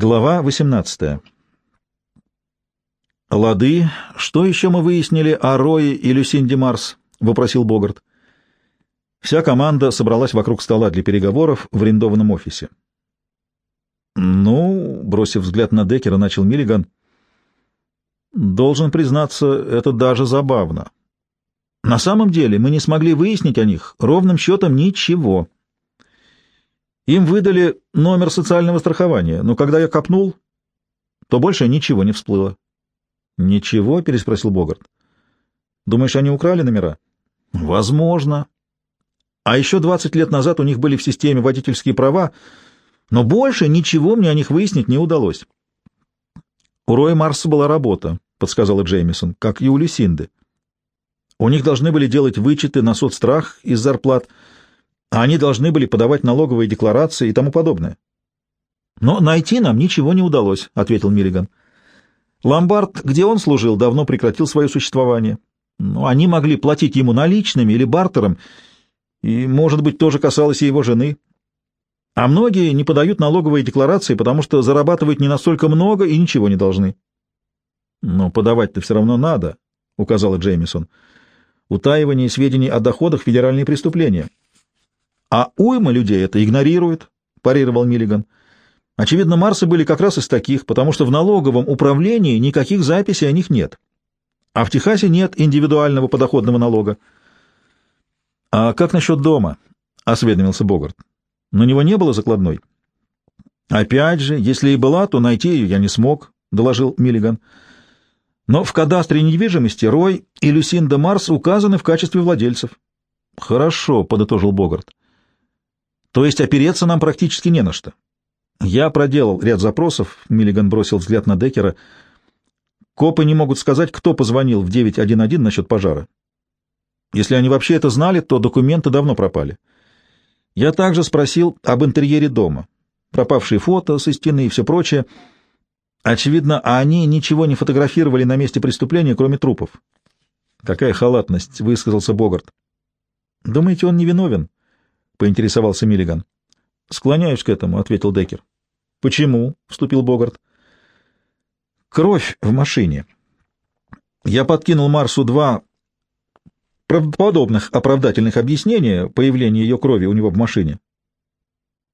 Глава 18. «Лады, что еще мы выяснили о Рое и Люсинде Марс?» — вопросил Богарт. Вся команда собралась вокруг стола для переговоров в арендованном офисе. «Ну», — бросив взгляд на Деккера, начал Миллиган, — «должен признаться, это даже забавно. На самом деле мы не смогли выяснить о них ровным счетом ничего». Им выдали номер социального страхования, но когда я копнул, то больше ничего не всплыло. — Ничего? — переспросил Богарт. — Думаешь, они украли номера? — Возможно. А еще двадцать лет назад у них были в системе водительские права, но больше ничего мне о них выяснить не удалось. — У Роя Марса была работа, — подсказала Джеймисон, — как и у Люсинды. У них должны были делать вычеты на соцстрах из зарплат — а они должны были подавать налоговые декларации и тому подобное. Но найти нам ничего не удалось, — ответил Миллиган. Ломбард, где он служил, давно прекратил свое существование. Но они могли платить ему наличными или бартером, и, может быть, тоже касалось и его жены. А многие не подают налоговые декларации, потому что зарабатывают не настолько много и ничего не должны. — Но подавать-то все равно надо, — указала Джеймисон. — Утаивание сведений о доходах — федеральные преступления. А уйма людей это игнорирует, парировал Миллиган. Очевидно, Марсы были как раз из таких, потому что в налоговом управлении никаких записей о них нет. А в Техасе нет индивидуального подоходного налога. — А как насчет дома? — осведомился Богарт. — На него не было закладной? — Опять же, если и была, то найти ее я не смог, — доложил Миллиган. Но в кадастре недвижимости Рой и Люсинда Марс указаны в качестве владельцев. — Хорошо, — подытожил Богарт. То есть опереться нам практически не на что. Я проделал ряд запросов, Миллиган бросил взгляд на Деккера. Копы не могут сказать, кто позвонил в 911 насчет пожара. Если они вообще это знали, то документы давно пропали. Я также спросил об интерьере дома. Пропавшие фото со стены и все прочее. Очевидно, они ничего не фотографировали на месте преступления, кроме трупов. Какая халатность, высказался Богарт. Думаете, он невиновен? — поинтересовался Миллиган. — Склоняюсь к этому, — ответил Деккер. — Почему? — вступил Богарт. — Кровь в машине. Я подкинул Марсу два правдоподобных оправдательных объяснения появления ее крови у него в машине.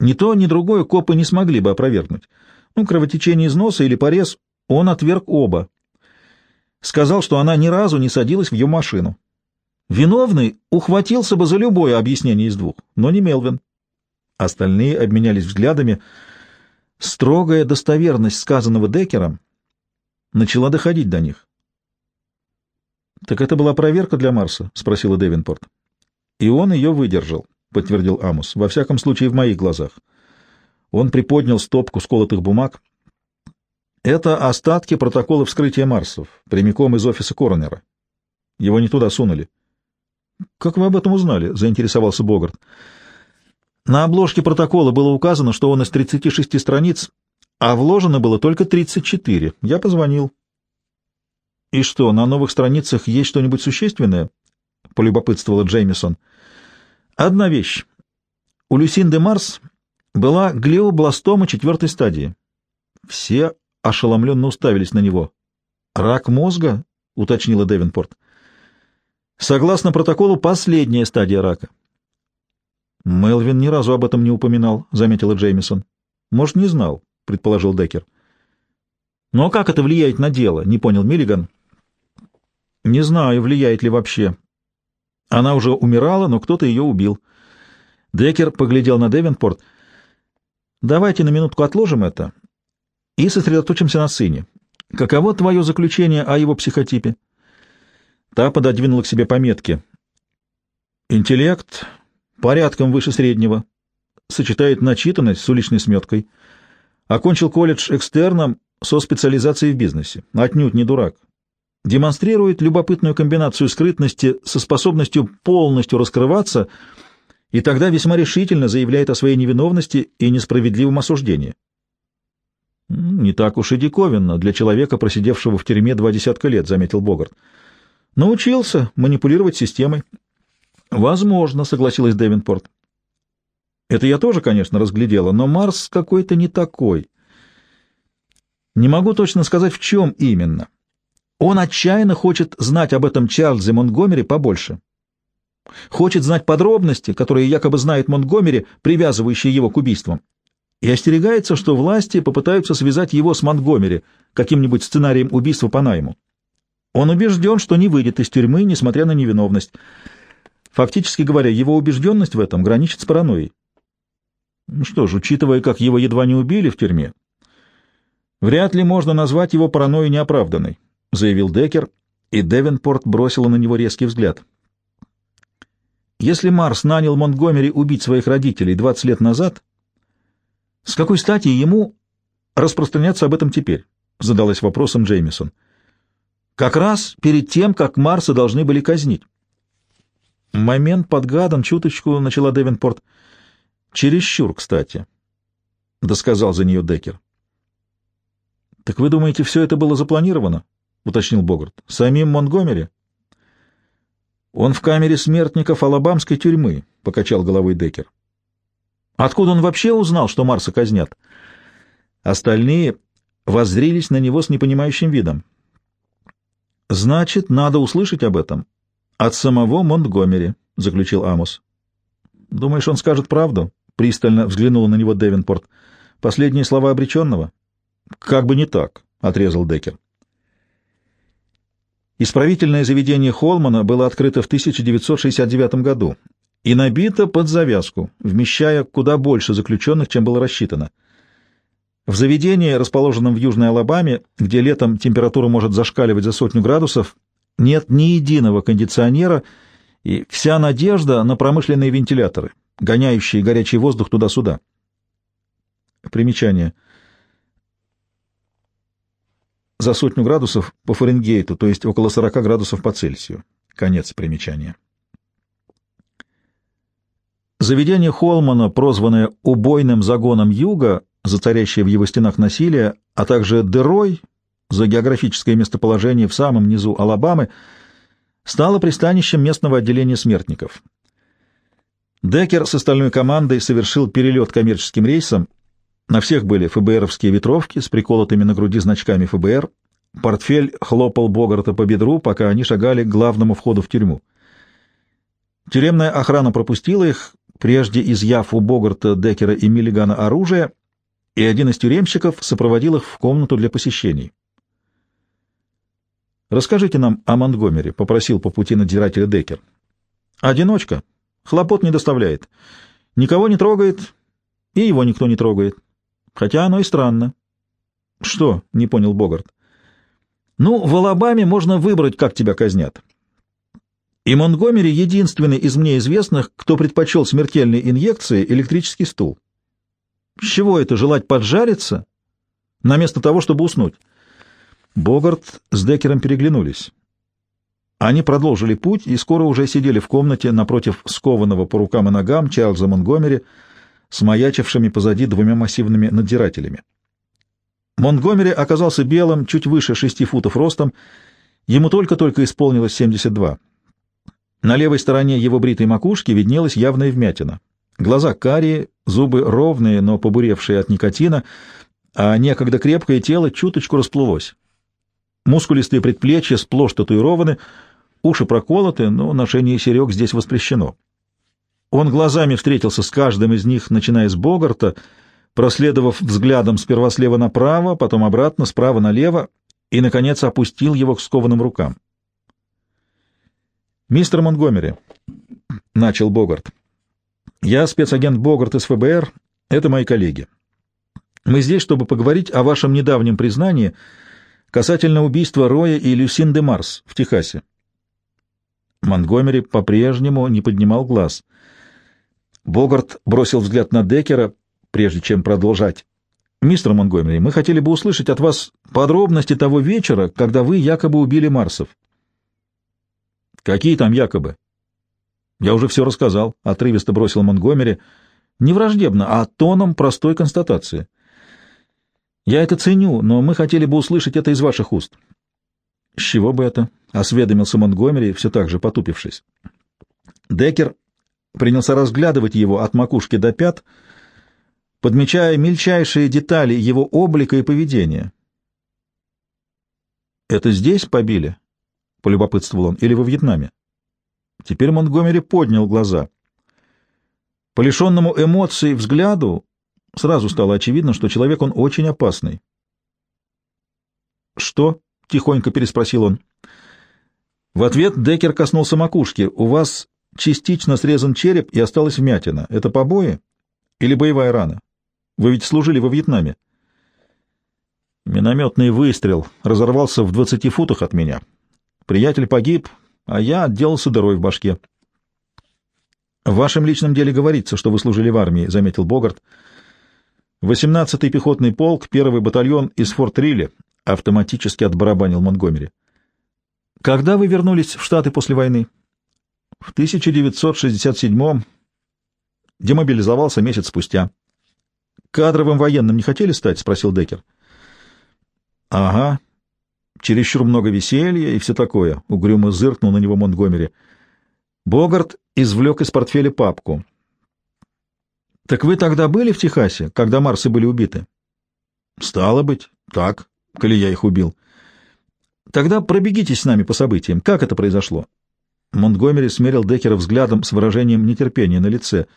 Ни то, ни другое копы не смогли бы опровергнуть. Ну, кровотечение из носа или порез, он отверг оба. Сказал, что она ни разу не садилась в ее машину. Виновный ухватился бы за любое объяснение из двух, но не Мелвин. Остальные обменялись взглядами. Строгая достоверность сказанного Деккером начала доходить до них. — Так это была проверка для Марса? — спросила Девинпорт. — И он ее выдержал, — подтвердил Амус, — во всяком случае в моих глазах. Он приподнял стопку сколотых бумаг. Это остатки протокола вскрытия Марсов, прямиком из офиса Коронера. Его не туда сунули. «Как вы об этом узнали?» — заинтересовался Богарт. «На обложке протокола было указано, что он из 36 страниц, а вложено было только 34. Я позвонил». «И что, на новых страницах есть что-нибудь существенное?» — полюбопытствовала Джеймисон. «Одна вещь. У Люсинды Марс была глиобластома четвертой стадии. Все ошеломленно уставились на него. «Рак мозга?» — уточнила Девинпорт. Согласно протоколу, последняя стадия рака. Мелвин ни разу об этом не упоминал, заметила Джеймисон. Может, не знал, предположил Деккер. Но как это влияет на дело? Не понял Миллиган. Не знаю, влияет ли вообще. Она уже умирала, но кто-то ее убил. Деккер поглядел на Девенпорт. Давайте на минутку отложим это и сосредоточимся на сыне. Каково твое заключение о его психотипе? Та пододвинула к себе пометки. Интеллект порядком выше среднего, сочетает начитанность с уличной сметкой. Окончил колледж экстерном со специализацией в бизнесе. Отнюдь не дурак. Демонстрирует любопытную комбинацию скрытности со способностью полностью раскрываться и тогда весьма решительно заявляет о своей невиновности и несправедливом осуждении. «Не так уж и диковинно для человека, просидевшего в тюрьме два десятка лет», — заметил Богарт. Научился манипулировать системой. Возможно, согласилась Девинпорт. Это я тоже, конечно, разглядела, но Марс какой-то не такой. Не могу точно сказать, в чем именно. Он отчаянно хочет знать об этом Чарльзе Монтгомери побольше. Хочет знать подробности, которые якобы знает Монтгомери, привязывающие его к убийствам. И остерегается, что власти попытаются связать его с Монтгомери каким-нибудь сценарием убийства по найму. Он убежден, что не выйдет из тюрьмы, несмотря на невиновность. Фактически говоря, его убежденность в этом граничит с паранойей. Ну что ж, учитывая, как его едва не убили в тюрьме, вряд ли можно назвать его паранойей неоправданной, заявил Деккер, и Девенпорт бросила на него резкий взгляд. Если Марс нанял Монтгомери убить своих родителей 20 лет назад, с какой стати ему распространяться об этом теперь? задалась вопросом Джеймисон. Как раз перед тем, как Марса должны были казнить. Момент подгадан, чуточку начала Девенпорт. Чересчур, кстати, — досказал за нее Деккер. — Так вы думаете, все это было запланировано? — уточнил Богарт. — Самим Монгомери? — Он в камере смертников Алабамской тюрьмы, — покачал головой Деккер. — Откуда он вообще узнал, что Марса казнят? Остальные воззрились на него с непонимающим видом. — Значит, надо услышать об этом от самого Монтгомери, — заключил Амос. — Думаешь, он скажет правду? — пристально взглянул на него Девинпорт. «Последние слова обреченного?» «Как бы не так», — отрезал Деккер. Исправительное заведение Холмана было открыто в 1969 году и набито под завязку, вмещая куда больше заключенных, чем было рассчитано. В заведении, расположенном в Южной Алабаме, где летом температура может зашкаливать за сотню градусов, нет ни единого кондиционера, и вся надежда на промышленные вентиляторы — гоняющие горячий воздух туда-сюда. Примечание. За сотню градусов по Фаренгейту, то есть около 40 градусов по Цельсию. Конец примечания. Заведение Холмана, прозванное «убойным загоном юга», за царящее в его стенах насилие, а также «дырой» за географическое местоположение в самом низу Алабамы, стало пристанищем местного отделения смертников. Деккер с остальной командой совершил перелет коммерческим рейсом. На всех были ФБРовские ветровки с приколотыми на груди значками ФБР. Портфель хлопал Богарта по бедру, пока они шагали к главному входу в тюрьму. Тюремная охрана пропустила их, прежде изъяв у Богарта, Деккера и Миллигана оружие, и один из тюремщиков сопроводил их в комнату для посещений. «Расскажите нам о Монтгомере», — попросил по пути надзирателя Деккер. «Одиночка», Хлопот не доставляет. Никого не трогает, и его никто не трогает. Хотя оно и странно. — Что? — не понял Богарт. — Ну, в Алабаме можно выбрать, как тебя казнят. И Монтгомери единственный из мне известных, кто предпочел смертельной инъекции электрический стул. С чего это желать поджариться, наместо того, чтобы уснуть? Богарт с Декером переглянулись. Они продолжили путь и скоро уже сидели в комнате напротив скованного по рукам и ногам Чарльза Монгомери с маячившими позади двумя массивными надзирателями. Монгомери оказался белым, чуть выше шести футов ростом, ему только-только исполнилось 72. На левой стороне его бритой макушки виднелась явная вмятина. Глаза карие, зубы ровные, но побуревшие от никотина, а некогда крепкое тело чуточку расплылось. Мускулистые предплечья сплошь татуированы — Уши проколоты, но ношение серег здесь воспрещено. Он глазами встретился с каждым из них, начиная с Богарта, проследовав взглядом сперва слева направо, потом обратно, справа налево, и, наконец, опустил его к скованным рукам. «Мистер Монгомери», — начал Богарт, — «я спецагент Богарт из ФБР, это мои коллеги. Мы здесь, чтобы поговорить о вашем недавнем признании касательно убийства Роя и Люсин де Марс в Техасе. Монгомери по-прежнему не поднимал глаз. Богарт бросил взгляд на Деккера, прежде чем продолжать. «Мистер Монгомери, мы хотели бы услышать от вас подробности того вечера, когда вы якобы убили Марсов». «Какие там якобы?» «Я уже все рассказал», — отрывисто бросил Монгомери. «Не враждебно, а тоном простой констатации». «Я это ценю, но мы хотели бы услышать это из ваших уст». «С чего бы это?» — осведомился Монтгомери, все так же потупившись. Деккер принялся разглядывать его от макушки до пят, подмечая мельчайшие детали его облика и поведения, Это здесь побили? — полюбопытствовал он. — Или во Вьетнаме? Теперь Монтгомери поднял глаза. По лишенному эмоций взгляду сразу стало очевидно, что человек он очень опасный. «Что?» — тихонько переспросил он. В ответ Деккер коснулся макушки. «У вас частично срезан череп и осталась вмятина. Это побои или боевая рана? Вы ведь служили во Вьетнаме?» Минометный выстрел разорвался в двадцати футах от меня. Приятель погиб, а я отделался дырой в башке. — В вашем личном деле говорится, что вы служили в армии, — заметил Богарт. — 18-й пехотный полк, первый батальон из Форт Рилли, — автоматически отбарабанил Монтгомери. — Когда вы вернулись в Штаты после войны? — В 1967-м. Демобилизовался месяц спустя. — Кадровым военным не хотели стать? — спросил Деккер. — Ага. Чересчур много веселья и все такое, — угрюмо зыркнул на него Монтгомери. Богарт извлек из портфеля папку. — Так вы тогда были в Техасе, когда Марсы были убиты? — Стало быть, так, коли я их убил. — Тогда пробегитесь с нами по событиям. Как это произошло? Монтгомери смерил Деккера взглядом с выражением нетерпения на лице.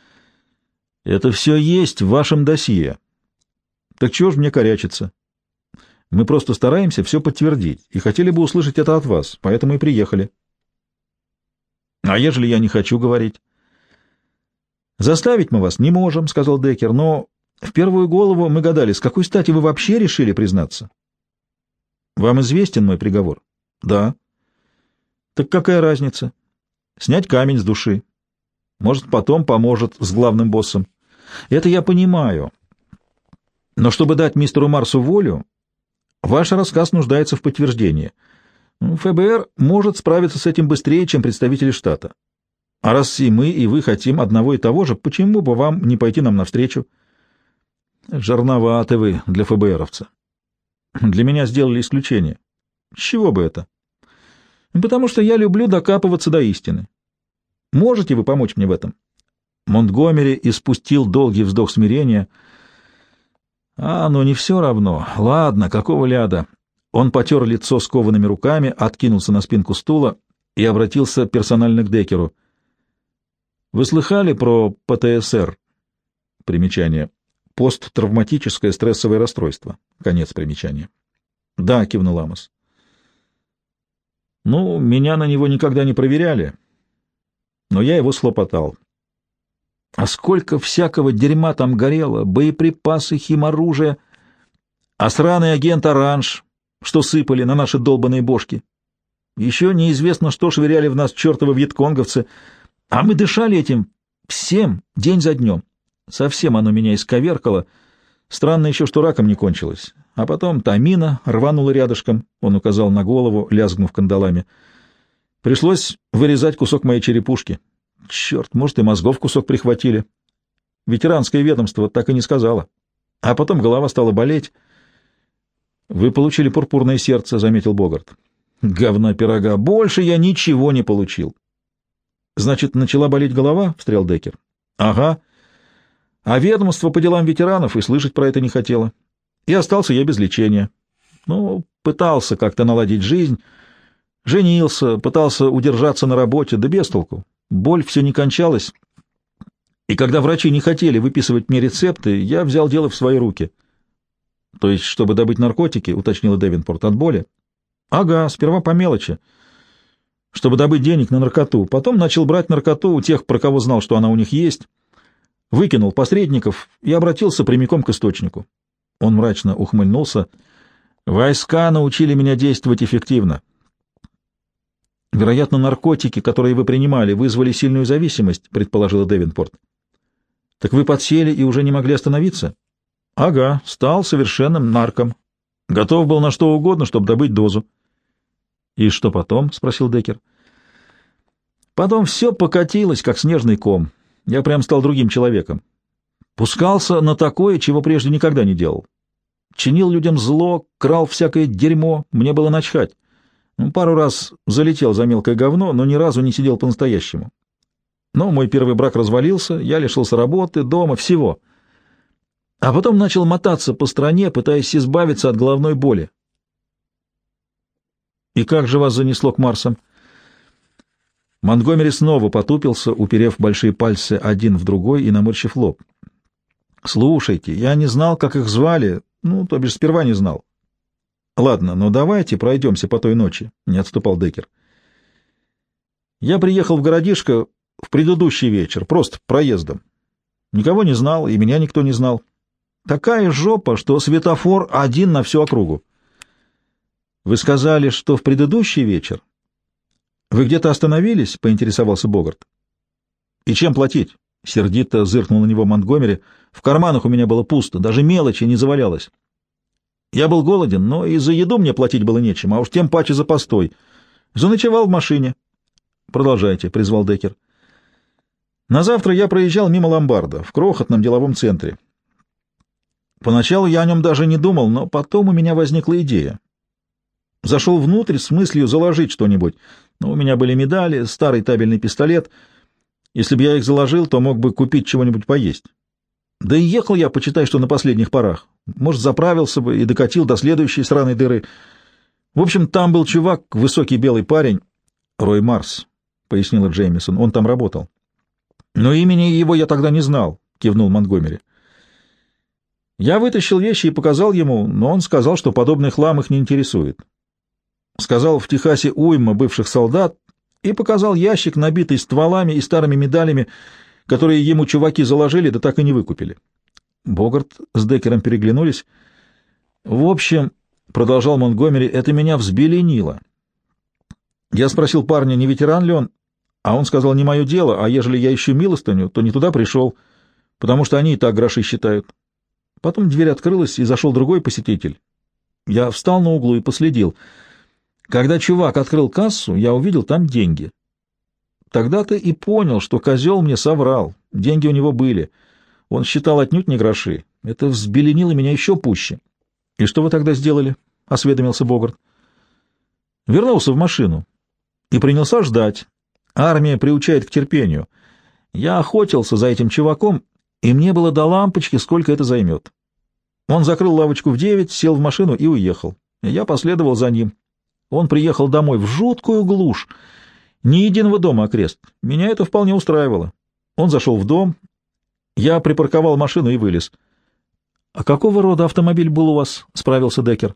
— Это все есть в вашем досье. — Так чего ж мне корячиться? Мы просто стараемся все подтвердить и хотели бы услышать это от вас, поэтому и приехали. — а ежели я не хочу говорить? Заставить мы вас не можем, сказал Деккер, но в первую голову мы гадали, с какой стати вы вообще решили признаться? Вам известен мой приговор? Да. Так какая разница? Снять камень с души. Может, потом поможет с главным боссом. Это я понимаю. Но чтобы дать мистеру Марсу волю, ваш рассказ нуждается в подтверждении — ФБР может справиться с этим быстрее, чем представители штата. А раз и мы, и вы хотим одного и того же, почему бы вам не пойти нам навстречу? Жарноваты вы для ФБРовца. Для меня сделали исключение. С чего бы это? Потому что я люблю докапываться до истины. Можете вы помочь мне в этом? Монтгомери испустил долгий вздох смирения. А, ну не все равно. Ладно, какого ляда? Он потер лицо скованными руками, откинулся на спинку стула и обратился персонально к Декеру. «Вы слыхали про ПТСР?» Примечание. Посттравматическое стрессовое расстройство. Конец примечания. «Да», — кивнул Амос. «Ну, меня на него никогда не проверяли, но я его слопотал. А сколько всякого дерьма там горело, боеприпасы, химоружие, а сраный агент Оранж что сыпали на наши долбаные бошки. Еще неизвестно, что швыряли в нас чертовы вьетконговцы, а мы дышали этим всем день за днем. Совсем оно меня исковеркало. Странно еще, что раком не кончилось. А потом Тамина рванула рядышком, он указал на голову, лязгнув кандалами. Пришлось вырезать кусок моей черепушки. Черт, может, и мозгов кусок прихватили. Ветеранское ведомство так и не сказала. А потом голова стала болеть, вы получили пурпурное сердце, заметил Богарт. Говна пирога. Больше я ничего не получил. Значит, начала болеть голова? встрял Декер. Ага. А ведомство по делам ветеранов и слышать про это не хотело. И остался я без лечения. Ну, пытался как-то наладить жизнь, женился, пытался удержаться на работе, да без толку. Боль все не кончалась. И когда врачи не хотели выписывать мне рецепты, я взял дело в свои руки — то есть, чтобы добыть наркотики, уточнила Девинпорт, от боли? Ага, сперва по мелочи. Чтобы добыть денег на наркоту. Потом начал брать наркоту у тех, про кого знал, что она у них есть. Выкинул посредников и обратился прямиком к источнику. Он мрачно ухмыльнулся. Войска научили меня действовать эффективно. Вероятно, наркотики, которые вы принимали, вызвали сильную зависимость, предположила Девинпорт. Так вы подсели и уже не могли остановиться? — Ага, стал совершенным нарком. Готов был на что угодно, чтобы добыть дозу. — И что потом? — спросил Декер. Потом все покатилось, как снежный ком. Я прям стал другим человеком. Пускался на такое, чего прежде никогда не делал. Чинил людям зло, крал всякое дерьмо, мне было начхать. Ну, пару раз залетел за мелкое говно, но ни разу не сидел по-настоящему. Но мой первый брак развалился, я лишился работы, дома, всего — а потом начал мотаться по стране, пытаясь избавиться от головной боли. И как же вас занесло к Марсам? Монтгомери снова потупился, уперев большие пальцы один в другой и наморщив лоб. Слушайте, я не знал, как их звали, ну, то бишь сперва не знал. Ладно, но давайте пройдемся по той ночи, — не отступал Декер. Я приехал в городишко в предыдущий вечер, просто проездом. Никого не знал, и меня никто не знал. Такая жопа, что светофор один на всю округу. Вы сказали, что в предыдущий вечер? Вы где-то остановились? — поинтересовался Богарт. И чем платить? — сердито зыркнул на него Монтгомери. В карманах у меня было пусто, даже мелочи не завалялось. Я был голоден, но и за еду мне платить было нечем, а уж тем паче за постой. Заночевал в машине. — Продолжайте, — призвал Декер. На завтра я проезжал мимо ломбарда в крохотном деловом центре. Поначалу я о нем даже не думал, но потом у меня возникла идея. Зашел внутрь с мыслью заложить что-нибудь. Но у меня были медали, старый табельный пистолет. Если бы я их заложил, то мог бы купить чего-нибудь поесть. Да и ехал я, почитай, что на последних порах. Может, заправился бы и докатил до следующей сраной дыры. В общем, там был чувак, высокий белый парень, Рой Марс, — пояснила Джеймисон. Он там работал. Но имени его я тогда не знал, — кивнул Монтгомери. Я вытащил вещи и показал ему, но он сказал, что подобный хлам их не интересует. Сказал, в Техасе уйма бывших солдат, и показал ящик, набитый стволами и старыми медалями, которые ему чуваки заложили, да так и не выкупили. Богарт с Деккером переглянулись. В общем, — продолжал Монтгомери, — это меня взбеленило. Я спросил парня, не ветеран ли он, а он сказал, не мое дело, а ежели я ищу милостыню, то не туда пришел, потому что они и так гроши считают. Потом дверь открылась, и зашел другой посетитель. Я встал на углу и последил. Когда чувак открыл кассу, я увидел там деньги. Тогда-то и понял, что козел мне соврал. Деньги у него были. Он считал отнюдь не гроши. Это взбеленило меня еще пуще. — И что вы тогда сделали? — осведомился Богарт. — Вернулся в машину и принялся ждать. Армия приучает к терпению. Я охотился за этим чуваком, и мне было до лампочки, сколько это займет. Он закрыл лавочку в девять, сел в машину и уехал. Я последовал за ним. Он приехал домой в жуткую глушь, ни единого дома окрест. Меня это вполне устраивало. Он зашел в дом, я припарковал машину и вылез. — А какого рода автомобиль был у вас? — справился Деккер.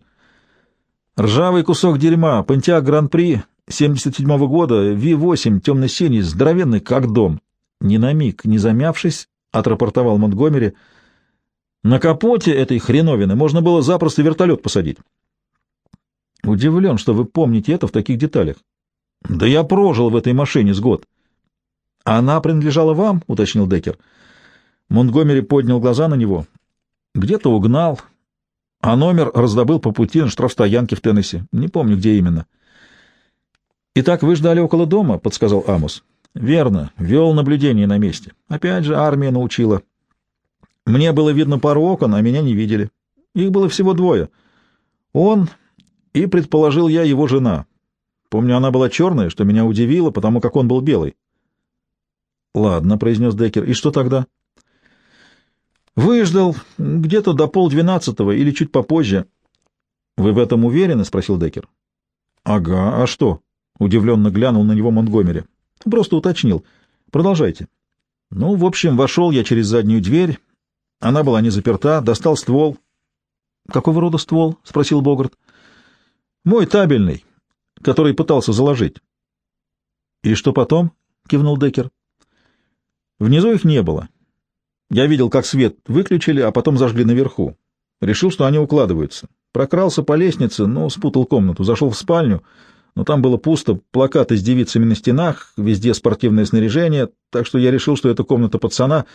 — Ржавый кусок дерьма, Понтиак Гран-при 77-го года, Ви-8, темно-синий, здоровенный, как дом. Ни на миг, не замявшись, отрапортовал Монтгомери. На капоте этой хреновины можно было запросто вертолет посадить. Удивлен, что вы помните это в таких деталях. Да я прожил в этой машине с год. Она принадлежала вам, уточнил Деккер. Монтгомери поднял глаза на него. Где-то угнал, а номер раздобыл по пути на штрафстоянке в Теннесси. Не помню, где именно. Итак, вы ждали около дома, подсказал Амус. Верно, вел наблюдение на месте. Опять же, армия научила. Мне было видно пару окон, а меня не видели. Их было всего двое. Он и, предположил я, его жена. Помню, она была черная, что меня удивило, потому как он был белый. — Ладно, — произнес Деккер. — И что тогда? — Выждал где-то до полдвенадцатого или чуть попозже. — Вы в этом уверены? — спросил Деккер. — Ага, а что? — удивленно глянул на него Монтгомери. — Просто уточнил. — Продолжайте. — Ну, в общем, вошел я через заднюю дверь. Она была не заперта, достал ствол. — Какого рода ствол? — спросил Богарт. — Мой табельный который пытался заложить. — И что потом? — кивнул Декер. Внизу их не было. Я видел, как свет выключили, а потом зажгли наверху. Решил, что они укладываются. Прокрался по лестнице, но спутал комнату, зашел в спальню, но там было пусто, плакаты с девицами на стенах, везде спортивное снаряжение, так что я решил, что это комната пацана.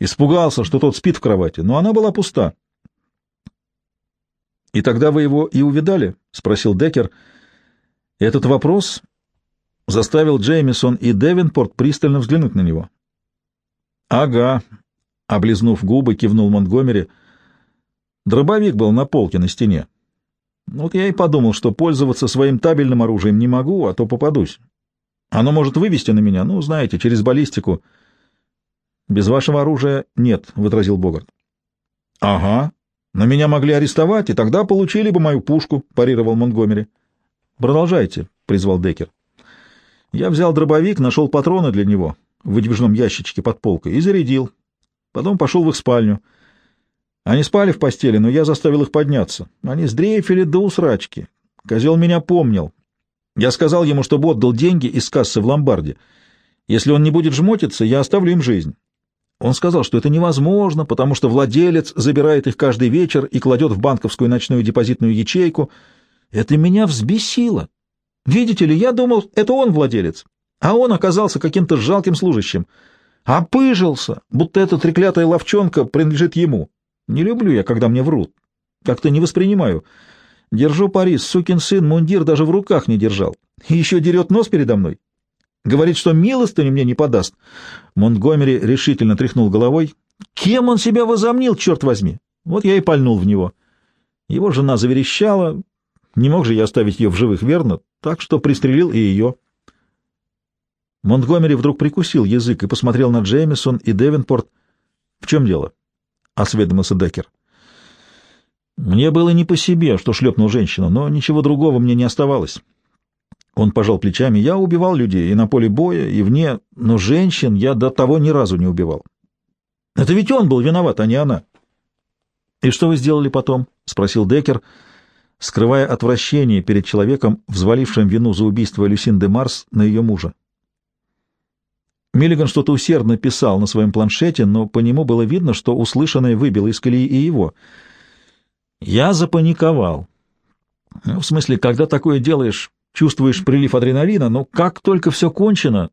Испугался, что тот спит в кровати, но она была пуста. — И тогда вы его и увидали? — спросил Декер. Этот вопрос заставил Джеймисон и Девинпорт пристально взглянуть на него. «Ага», — облизнув губы, кивнул Монтгомери. «Дробовик был на полке на стене. Вот я и подумал, что пользоваться своим табельным оружием не могу, а то попадусь. Оно может вывести на меня, ну, знаете, через баллистику». «Без вашего оружия нет», — возразил Богарт. «Ага, но меня могли арестовать, и тогда получили бы мою пушку», — парировал Монтгомери. Продолжайте, — призвал Деккер. Я взял дробовик, нашел патроны для него в выдвижном ящичке под полкой и зарядил. Потом пошел в их спальню. Они спали в постели, но я заставил их подняться. Они сдрейфили до усрачки. Козел меня помнил. Я сказал ему, чтобы отдал деньги из кассы в ломбарде. Если он не будет жмотиться, я оставлю им жизнь. Он сказал, что это невозможно, потому что владелец забирает их каждый вечер и кладет в банковскую ночную депозитную ячейку. Это меня взбесило. Видите ли, я думал, это он владелец, а он оказался каким-то жалким служащим. Опыжился, будто эта треклятая ловчонка принадлежит ему. Не люблю я, когда мне врут. Как-то не воспринимаю. Держу пари, сукин сын мундир даже в руках не держал. И еще дерет нос передо мной. Говорит, что милостыню мне не подаст. Монтгомери решительно тряхнул головой. Кем он себя возомнил, черт возьми? Вот я и пальнул в него. Его жена заверещала. Не мог же я оставить ее в живых, верно? Так что пристрелил и ее. Монтгомери вдруг прикусил язык и посмотрел на Джеймисон и Девенпорт. — В чем дело? — осведомился Деккер. Мне было не по себе, что шлепнул женщину, но ничего другого мне не оставалось. Он пожал плечами. Я убивал людей и на поле боя, и вне, но женщин я до того ни разу не убивал. Это ведь он был виноват, а не она. — И что вы сделали потом? — спросил Деккер, скрывая отвращение перед человеком, взвалившим вину за убийство Люсин де Марс на ее мужа. Миллиган что-то усердно писал на своем планшете, но по нему было видно, что услышанное выбило из колеи и его. Я запаниковал. Ну, в смысле, когда такое делаешь, чувствуешь прилив адреналина, но как только все кончено,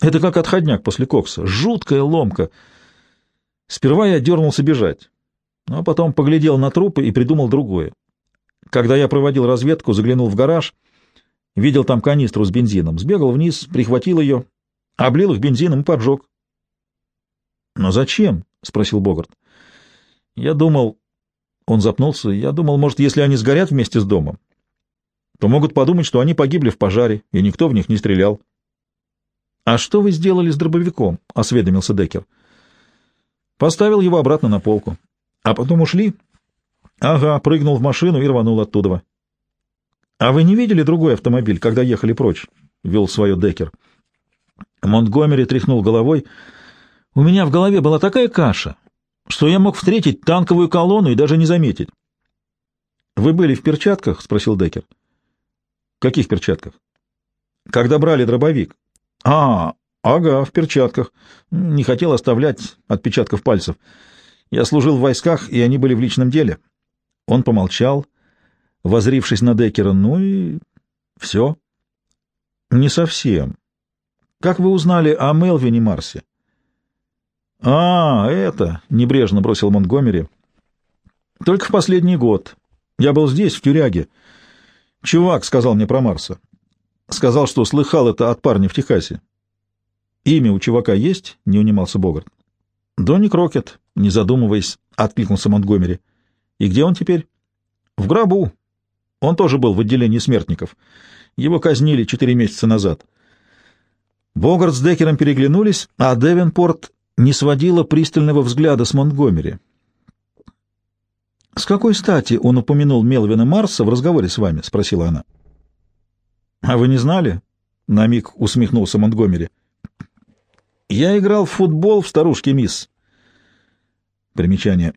это как отходняк после кокса, жуткая ломка. Сперва я дернулся бежать, а потом поглядел на трупы и придумал другое. Когда я проводил разведку, заглянул в гараж, видел там канистру с бензином, сбегал вниз, прихватил ее, облил их бензином и поджег. — Но зачем? — спросил Богарт. — Я думал... Он запнулся. Я думал, может, если они сгорят вместе с домом, то могут подумать, что они погибли в пожаре, и никто в них не стрелял. — А что вы сделали с дробовиком? — осведомился Деккер. — Поставил его обратно на полку. — А потом ушли? — Ага, прыгнул в машину и рванул оттуда. — А вы не видели другой автомобиль, когда ехали прочь? — вел свое Деккер. Монтгомери тряхнул головой. — У меня в голове была такая каша, что я мог встретить танковую колонну и даже не заметить. — Вы были в перчатках? — спросил Деккер. — каких перчатках? Когда брали дробовик. А, ага, в перчатках. Не хотел оставлять отпечатков пальцев. Я служил в войсках, и они были в личном деле. Он помолчал, возрившись на Деккера. Ну и все. Не совсем. Как вы узнали о Мелвине Марсе? А, это, небрежно бросил Монтгомери. Только в последний год. Я был здесь, в тюряге. Чувак сказал мне про Марса. Сказал, что слыхал это от парня в Техасе. Имя у чувака есть? Не унимался Богарт. Донни Крокет, не задумываясь, откликнулся Монтгомери. И где он теперь? В гробу. Он тоже был в отделении смертников. Его казнили четыре месяца назад. Богарт с Деккером переглянулись, а Девенпорт не сводила пристального взгляда с Монтгомери. «С какой стати он упомянул Мелвина Марса в разговоре с вами?» — спросила она. «А вы не знали?» — на миг усмехнулся Монтгомери. «Я играл в футбол в старушке Мисс». Примечание.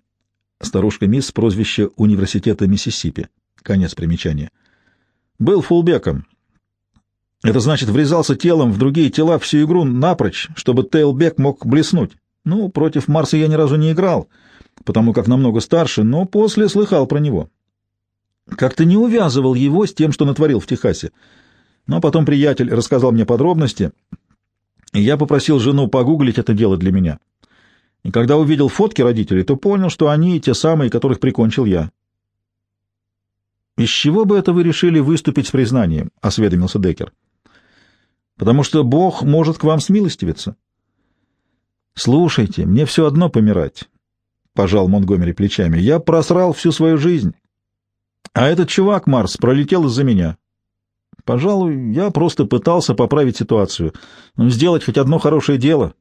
Старушка Мисс — прозвище университета Миссисипи. Конец примечания. Был фулбеком. Это значит, врезался телом в другие тела всю игру напрочь, чтобы Тейлбек мог блеснуть. Ну, против Марса я ни разу не играл — потому как намного старше, но после слыхал про него. Как-то не увязывал его с тем, что натворил в Техасе. Но потом приятель рассказал мне подробности, и я погуглить это дело для меня. И когда увидел фотки родителей, то понял, что они те самые, которых прикончил я. «Из чего бы это вы решили выступить с признанием?» — осведомился Деккер. «Потому что Бог может к вам смилостивиться». «Слушайте, мне все одно помирать. — пожал Монтгомери плечами. — Я просрал всю свою жизнь. А этот чувак, Марс, пролетел из-за меня. Пожалуй, я просто пытался поправить ситуацию, сделать хоть одно хорошее дело,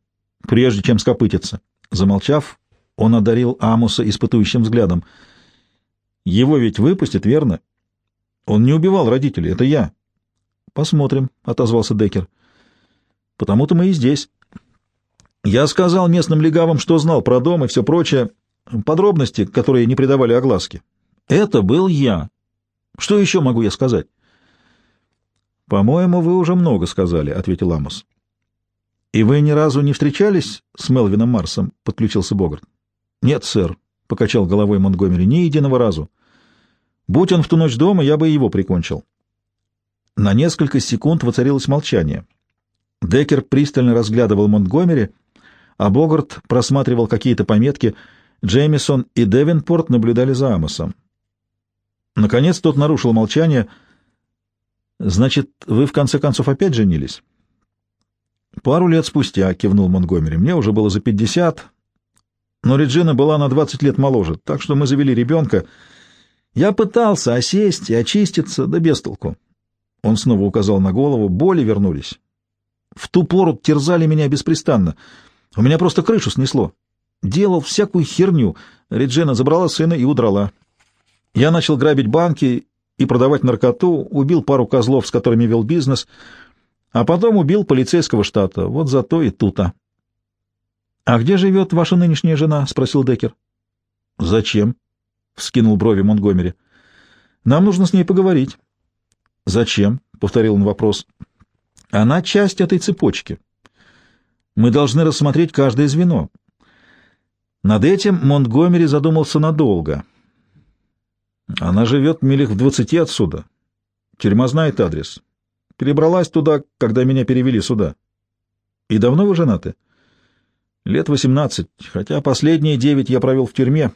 прежде чем скопытиться. Замолчав, он одарил Амуса испытующим взглядом. Его ведь выпустят, верно? Он не убивал родителей, это я. Посмотрим, — отозвался Деккер. Потому-то мы и здесь. Я сказал местным легавым, что знал про дом и все прочее, подробности, которые не придавали огласке. Это был я. Что еще могу я сказать? — По-моему, вы уже много сказали, — ответил Амос. — И вы ни разу не встречались с Мелвином Марсом? — подключился Богарт. — Нет, сэр, — покачал головой Монтгомери, — ни единого разу. Будь он в ту ночь дома, я бы его прикончил. На несколько секунд воцарилось молчание. Деккер пристально разглядывал Монтгомери, а Богарт просматривал какие-то пометки. Джеймисон и Девинпорт наблюдали за Амосом. Наконец тот нарушил молчание. «Значит, вы в конце концов опять женились?» «Пару лет спустя», — кивнул Монгомери. «Мне уже было за пятьдесят, но Реджина была на двадцать лет моложе, так что мы завели ребенка. Я пытался осесть и очиститься, да без толку». Он снова указал на голову. Боли вернулись. В ту пору терзали меня беспрестанно. У меня просто крышу снесло. Делал всякую херню. Реджина забрала сына и удрала. Я начал грабить банки и продавать наркоту, убил пару козлов, с которыми вел бизнес, а потом убил полицейского штата. Вот зато и тута. — А где живет ваша нынешняя жена? — спросил Деккер. — Зачем? — вскинул брови Монтгомери. — Нам нужно с ней поговорить. — Зачем? — повторил он вопрос. — Она часть этой цепочки. Мы должны рассмотреть каждое звено. Над этим Монтгомери задумался надолго — она живет милях в двадцати отсюда. Тюрьма знает адрес. Перебралась туда, когда меня перевели сюда. И давно вы женаты? Лет восемнадцать, хотя последние девять я провел в тюрьме.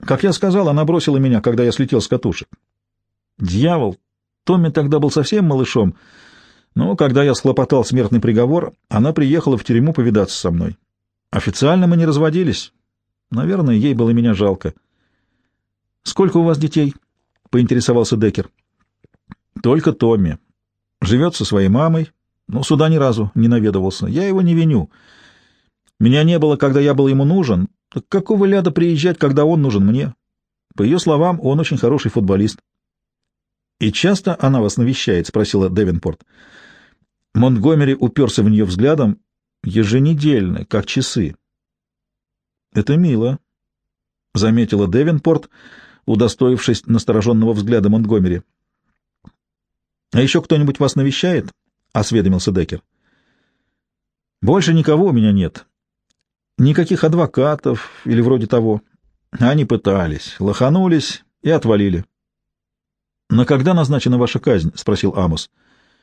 Как я сказал, она бросила меня, когда я слетел с катушек. Дьявол! Томми тогда был совсем малышом, но когда я схлопотал смертный приговор, она приехала в тюрьму повидаться со мной. Официально мы не разводились. Наверное, ей было меня жалко. Сколько у вас детей? поинтересовался Декер. Только Томми. Живет со своей мамой, но сюда ни разу не наведывался. Я его не виню. Меня не было, когда я был ему нужен. Так какого ляда приезжать, когда он нужен мне? По ее словам, он очень хороший футболист. «И часто она вас навещает?» — спросила Девинпорт. Монтгомери уперся в нее взглядом. «Еженедельно, как часы». «Это мило», — заметила Девинпорт, — удостоившись настороженного взгляда Монтгомери. — А еще кто-нибудь вас навещает? — осведомился Деккер. — Больше никого у меня нет. Никаких адвокатов или вроде того. Они пытались, лоханулись и отвалили. — На когда назначена ваша казнь? — спросил Амос.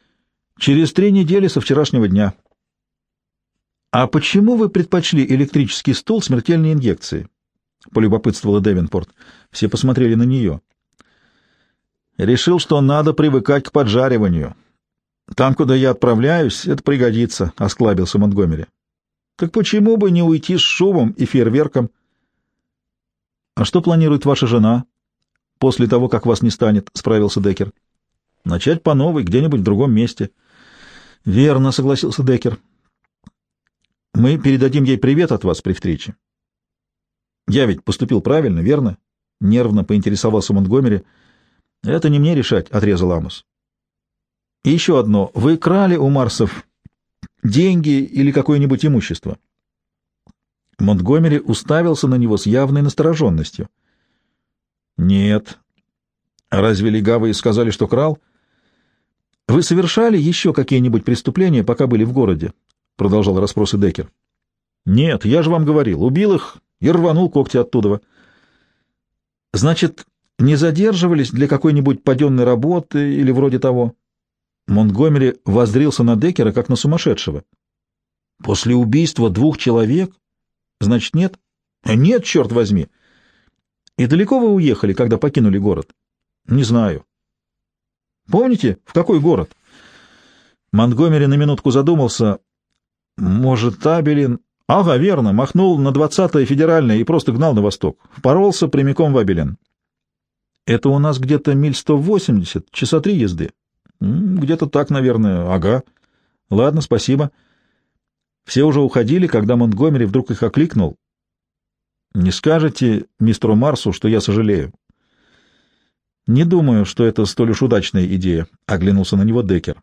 — Через три недели со вчерашнего дня. — А почему вы предпочли электрический стул смертельной инъекции? — полюбопытствовала Девинпорт. Все посмотрели на нее. «Решил, что надо привыкать к поджариванию. Там, куда я отправляюсь, это пригодится», — осклабился Монтгомери. «Так почему бы не уйти с шумом и фейерверком?» «А что планирует ваша жена после того, как вас не станет?» — справился Деккер. «Начать по новой, где-нибудь в другом месте». «Верно», — согласился Деккер. «Мы передадим ей привет от вас при встрече. Я ведь поступил правильно, верно? Нервно поинтересовался Монтгомери. Это не мне решать, отрезал Амос. И еще одно. Вы крали у Марсов деньги или какое-нибудь имущество? Монтгомери уставился на него с явной настороженностью. Нет. Разве легавые сказали, что крал? Вы совершали еще какие-нибудь преступления, пока были в городе? Продолжал расспросы Деккер. Нет, я же вам говорил, убил их и рванул когти оттуда. Значит, не задерживались для какой-нибудь паденной работы или вроде того? Монтгомери воздрился на Деккера, как на сумасшедшего. После убийства двух человек? Значит, нет? Нет, черт возьми! И далеко вы уехали, когда покинули город? Не знаю. Помните, в какой город? Монтгомери на минутку задумался. Может, Табелин Ага, верно, махнул на 20-е федеральное и просто гнал на восток. Впоролся прямиком в Абелин. Это у нас где-то миль 180, часа три езды. Где-то так, наверное. Ага. Ладно, спасибо. Все уже уходили, когда Монтгомери вдруг их окликнул. Не скажете мистеру Марсу, что я сожалею? «Не думаю, что это столь уж удачная идея», — оглянулся на него Деккер.